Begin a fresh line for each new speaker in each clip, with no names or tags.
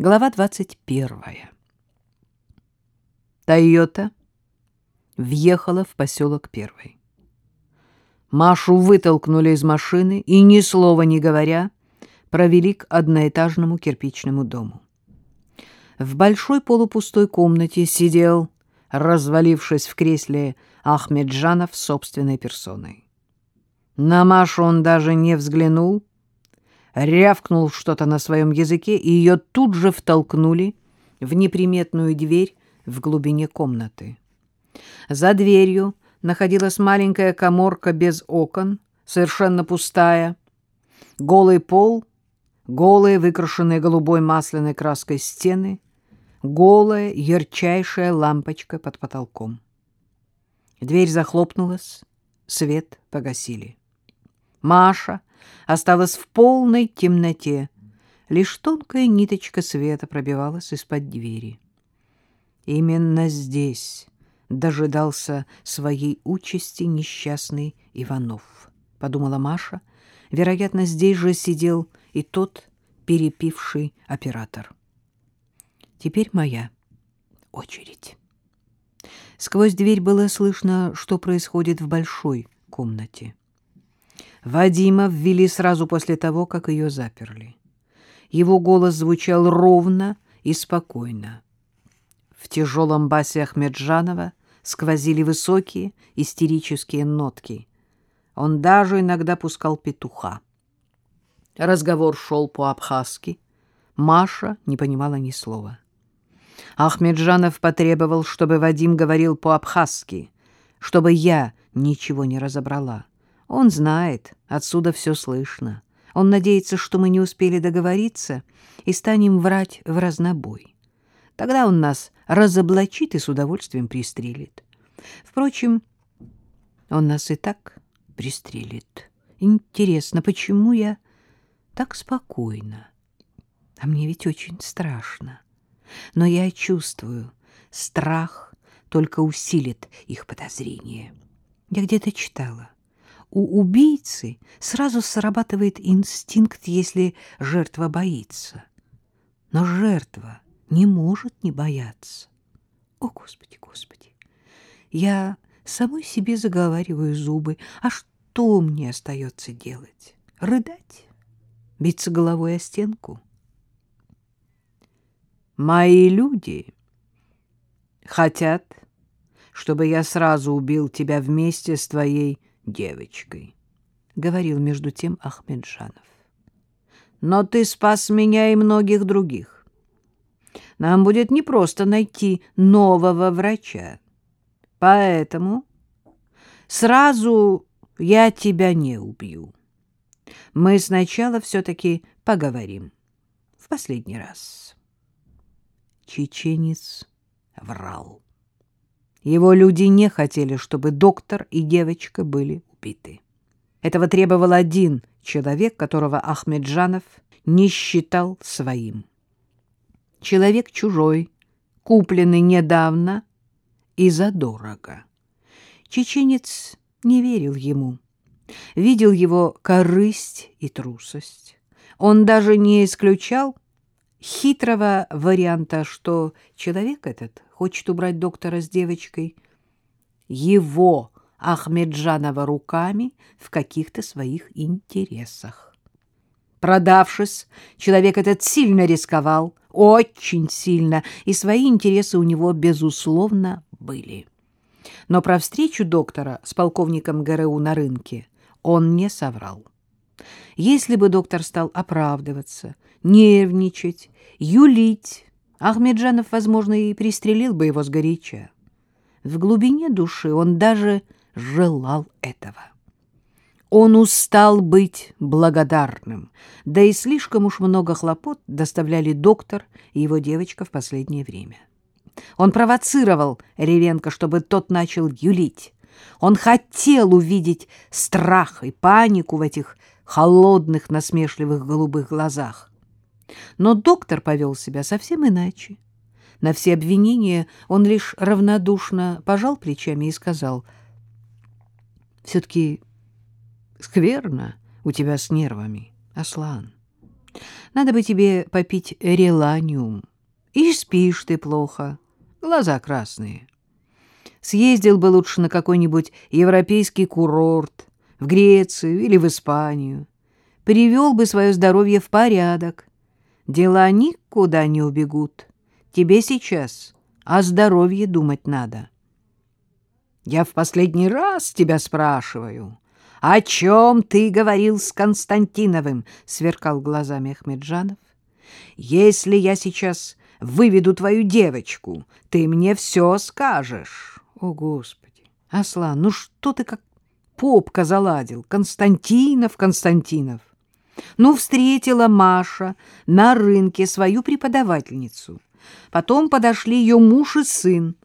Глава 21. Тойота въехала в поселок Первый. Машу вытолкнули из машины и, ни слова не говоря, провели к одноэтажному кирпичному дому. В большой полупустой комнате сидел, развалившись в кресле, Ахмеджанов собственной персоной. На Машу он даже не взглянул, рявкнул что-то на своем языке, и ее тут же втолкнули в неприметную дверь в глубине комнаты. За дверью находилась маленькая коморка без окон, совершенно пустая, голый пол, голые, выкрашенные голубой масляной краской стены, голая, ярчайшая лампочка под потолком. Дверь захлопнулась, свет погасили. Маша осталась в полной темноте. Лишь тонкая ниточка света пробивалась из-под двери. Именно здесь дожидался своей участи несчастный Иванов, — подумала Маша. Вероятно, здесь же сидел и тот перепивший оператор. Теперь моя очередь. Сквозь дверь было слышно, что происходит в большой комнате. Вадима ввели сразу после того, как ее заперли. Его голос звучал ровно и спокойно. В тяжелом басе Ахмеджанова сквозили высокие истерические нотки. Он даже иногда пускал петуха. Разговор шел по-абхазски. Маша не понимала ни слова. Ахмеджанов потребовал, чтобы Вадим говорил по-абхазски, чтобы я ничего не разобрала. Он знает, отсюда все слышно. Он надеется, что мы не успели договориться и станем врать в разнобой. Тогда он нас разоблачит и с удовольствием пристрелит. Впрочем, он нас и так пристрелит. Интересно, почему я так спокойна? А мне ведь очень страшно. Но я чувствую, страх только усилит их подозрение. Я где-то читала у убийцы сразу срабатывает инстинкт, если жертва боится. Но жертва не может не бояться. О, Господи, Господи! Я самой себе заговариваю зубы. А что мне остается делать? Рыдать? Биться головой о стенку? Мои люди хотят, чтобы я сразу убил тебя вместе с твоей девочкой, — говорил между тем Ахмеджанов. Но ты спас меня и многих других. Нам будет непросто найти нового врача. Поэтому сразу я тебя не убью. Мы сначала все-таки поговорим. В последний раз. Чеченец врал. Его люди не хотели, чтобы доктор и девочка были убиты. Этого требовал один человек, которого Ахмеджанов не считал своим. Человек чужой, купленный недавно и задорого. Чеченец не верил ему, видел его корысть и трусость. Он даже не исключал хитрого варианта, что человек этот хочет убрать доктора с девочкой, его Ахмеджанова руками в каких-то своих интересах. Продавшись, человек этот сильно рисковал, очень сильно, и свои интересы у него, безусловно, были. Но про встречу доктора с полковником ГРУ на рынке он не соврал. Если бы доктор стал оправдываться, нервничать, юлить, Ахмеджанов, возможно, и пристрелил бы его сгоряча. В глубине души он даже желал этого. Он устал быть благодарным, да и слишком уж много хлопот доставляли доктор и его девочка в последнее время. Он провоцировал Ревенко, чтобы тот начал юлить. Он хотел увидеть страх и панику в этих холодных насмешливых голубых глазах. Но доктор повел себя совсем иначе. На все обвинения он лишь равнодушно пожал плечами и сказал, «Все-таки скверно у тебя с нервами, Аслан. Надо бы тебе попить реланиум. И спишь ты плохо, глаза красные. Съездил бы лучше на какой-нибудь европейский курорт, в Грецию или в Испанию. Привел бы свое здоровье в порядок. Дела никуда не убегут. Тебе сейчас о здоровье думать надо. Я в последний раз тебя спрашиваю, о чем ты говорил с Константиновым? Сверкал глазами Ахмеджанов. Если я сейчас выведу твою девочку, ты мне все скажешь. О, Господи! Аслан, ну что ты как попка заладил? Константинов, Константинов. Ну, встретила Маша на рынке свою преподавательницу. Потом подошли ее муж и сын.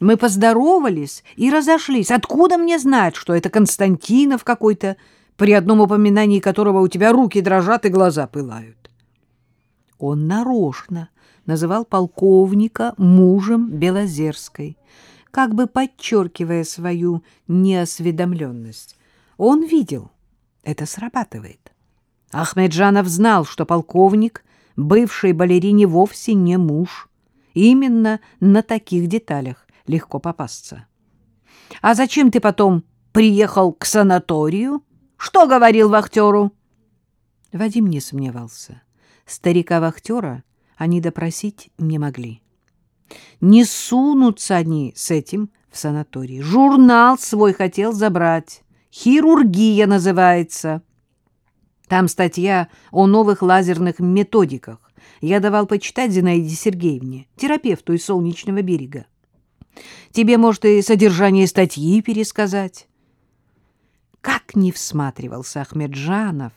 Мы поздоровались и разошлись. Откуда мне знать, что это Константинов какой-то, при одном упоминании которого у тебя руки дрожат и глаза пылают? Он нарочно называл полковника мужем Белозерской, как бы подчеркивая свою неосведомленность. Он видел, это срабатывает. Ахмеджанов знал, что полковник бывшей балерине вовсе не муж. Именно на таких деталях легко попасться. «А зачем ты потом приехал к санаторию? Что говорил вахтеру?» Вадим не сомневался. Старика-вахтера они допросить не могли. Не сунутся они с этим в санаторий. Журнал свой хотел забрать. Хирургия называется. Там статья о новых лазерных методиках. Я давал почитать Зинаиде Сергеевне, терапевту из Солнечного берега. Тебе, может, и содержание статьи пересказать. Как не всматривался Ахмеджанов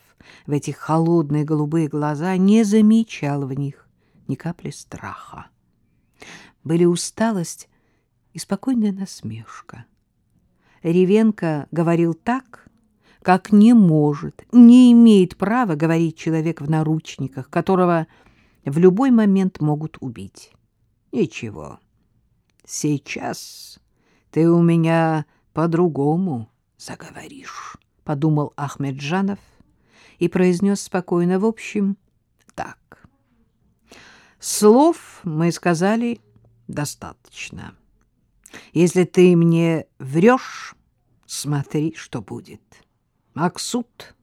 в эти холодные голубые глаза, не замечал в них ни капли страха. Были усталость и спокойная насмешка. Ревенко говорил так, как не может, не имеет права говорить человек в наручниках, которого в любой момент могут убить. Ничего, сейчас ты у меня по-другому заговоришь, — подумал Ахмеджанов и произнес спокойно, в общем, так. Слов мы сказали достаточно. Если ты мне врешь, смотри, что будет. «Максут!»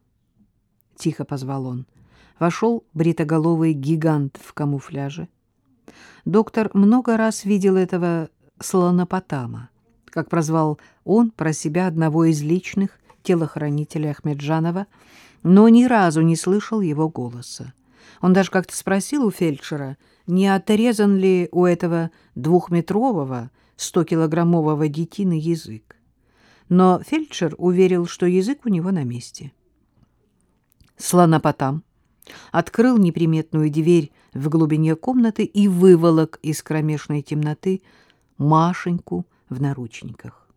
— тихо позвал он. Вошел бритоголовый гигант в камуфляже. Доктор много раз видел этого слонопотама, как прозвал он про себя одного из личных телохранителей Ахмеджанова, но ни разу не слышал его голоса. Он даже как-то спросил у фельдшера, не отрезан ли у этого двухметрового, стокилограммового детины язык но фельдшер уверил, что язык у него на месте. Слонопотам открыл неприметную дверь в глубине комнаты и выволок из кромешной темноты Машеньку в наручниках.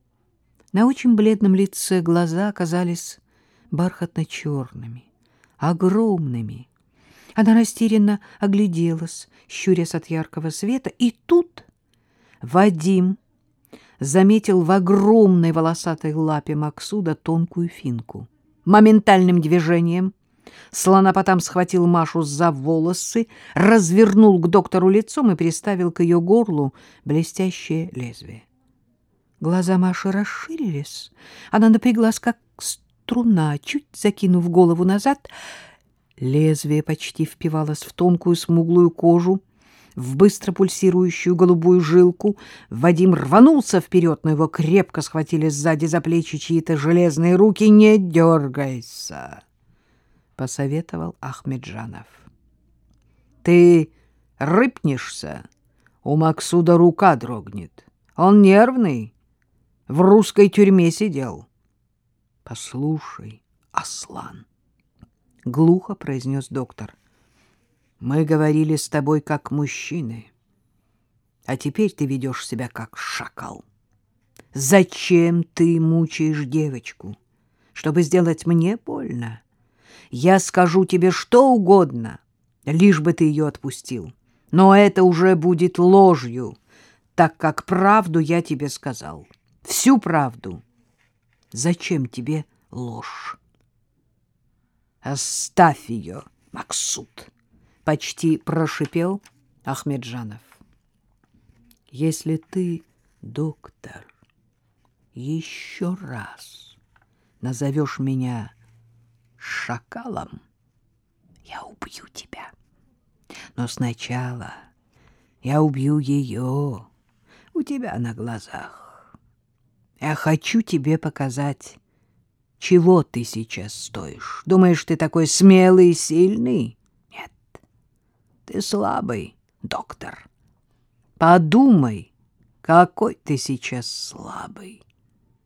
На очень бледном лице глаза оказались бархатно-черными, огромными. Она растерянно огляделась, щурясь от яркого света, и тут Вадим заметил в огромной волосатой лапе Максуда тонкую финку. Моментальным движением слонопотам схватил Машу за волосы, развернул к доктору лицом и приставил к ее горлу блестящее лезвие. Глаза Маши расширились. Она напряглась, как струна, чуть закинув голову назад. Лезвие почти впивалось в тонкую смуглую кожу, в быстро пульсирующую голубую жилку. Вадим рванулся вперед, но его крепко схватили сзади за плечи чьи-то железные руки. «Не дергайся!» — посоветовал Ахмеджанов. «Ты рыпнешься, у Максуда рука дрогнет. Он нервный, в русской тюрьме сидел». «Послушай, Аслан!» — глухо произнес доктор — мы говорили с тобой как мужчины, а теперь ты ведешь себя как шакал. Зачем ты мучаешь девочку? Чтобы сделать мне больно? Я скажу тебе что угодно, лишь бы ты ее отпустил. Но это уже будет ложью, так как правду я тебе сказал. Всю правду. Зачем тебе ложь? Оставь ее. Максут, почти прошипел Ахмеджанов. Если ты, доктор, еще раз назовешь меня шакалом, я убью тебя. Но сначала я убью ее у тебя на глазах. Я хочу тебе показать, чего ты сейчас стоишь. Думаешь, ты такой смелый и сильный? Ты слабый, доктор. Подумай, какой ты сейчас слабый.